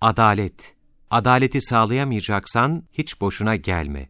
Adalet. Adaleti sağlayamayacaksan hiç boşuna gelme.